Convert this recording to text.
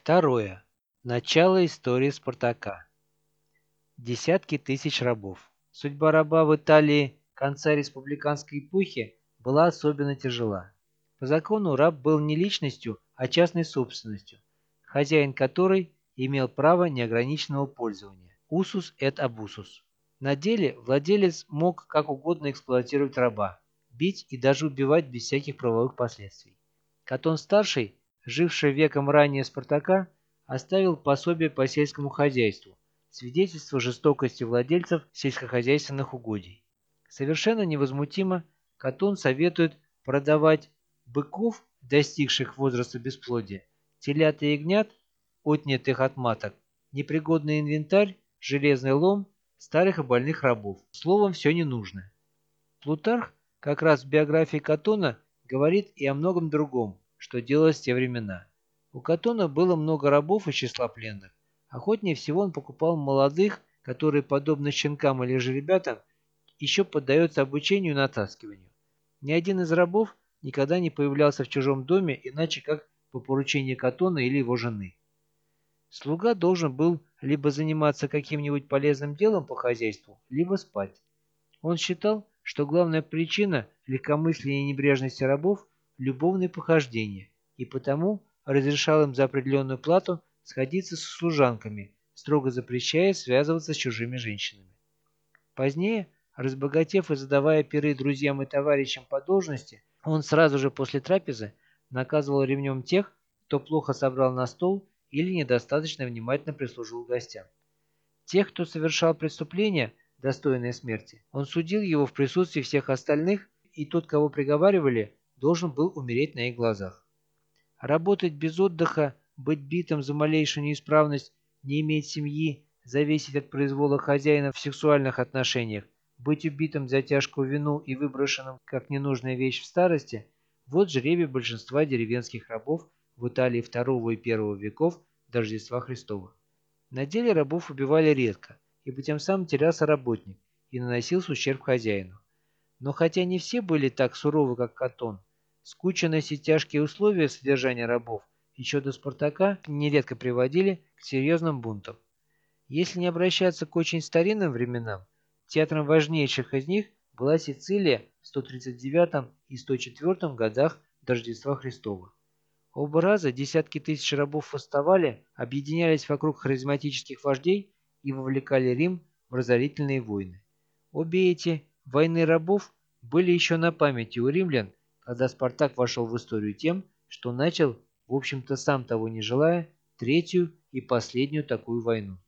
Второе. Начало истории Спартака. Десятки тысяч рабов. Судьба раба в Италии конца республиканской эпохи была особенно тяжела. По закону раб был не личностью, а частной собственностью, хозяин которой имел право неограниченного пользования. Усус et абусус. На деле владелец мог как угодно эксплуатировать раба, бить и даже убивать без всяких правовых последствий. Катон-старший, живший веком ранее Спартака, оставил пособие по сельскому хозяйству, свидетельство жестокости владельцев сельскохозяйственных угодий. Совершенно невозмутимо Катон советует продавать быков, достигших возраста бесплодия, телят и ягнят, отнятых от маток, непригодный инвентарь, железный лом, старых и больных рабов. Словом, все ненужное. Плутарх как раз в биографии Катона говорит и о многом другом, что делалось в те времена. У Катона было много рабов из числа пленных. Охотнее всего он покупал молодых, которые, подобно щенкам или же ребятам, еще поддаются обучению и натаскиванию. Ни один из рабов никогда не появлялся в чужом доме, иначе как по поручению Катона или его жены. Слуга должен был либо заниматься каким-нибудь полезным делом по хозяйству, либо спать. Он считал, что главная причина легкомыслия и небрежности рабов – любовные похождения, и потому разрешал им за определенную плату сходиться со служанками, строго запрещая связываться с чужими женщинами. Позднее, разбогатев и задавая пиры друзьям и товарищам по должности, он сразу же после трапезы наказывал ремнем тех, кто плохо собрал на стол или недостаточно внимательно прислужил гостям. Тех, кто совершал преступления, достойные смерти, он судил его в присутствии всех остальных, и тот, кого приговаривали, должен был умереть на их глазах. Работать без отдыха, быть битым за малейшую неисправность, не иметь семьи, зависеть от произвола хозяина в сексуальных отношениях, быть убитым за тяжкую вину и выброшенным как ненужная вещь в старости – вот жребий большинства деревенских рабов в Италии II и I веков до Рождества Христова. На деле рабов убивали редко, ибо тем самым терялся работник и наносился ущерб хозяину. Но хотя не все были так суровы, как Катон, скученность и тяжкие условия содержания рабов еще до Спартака нередко приводили к серьезным бунтам. Если не обращаться к очень старинным временам, театром важнейших из них была Сицилия в 139 и 104 годах до Рождества Христова. Оба раза десятки тысяч рабов восставали, объединялись вокруг харизматических вождей и вовлекали Рим в разорительные войны. Обе эти войны рабов были еще на памяти у римлян, когда Спартак вошел в историю тем, что начал, в общем-то сам того не желая, третью и последнюю такую войну.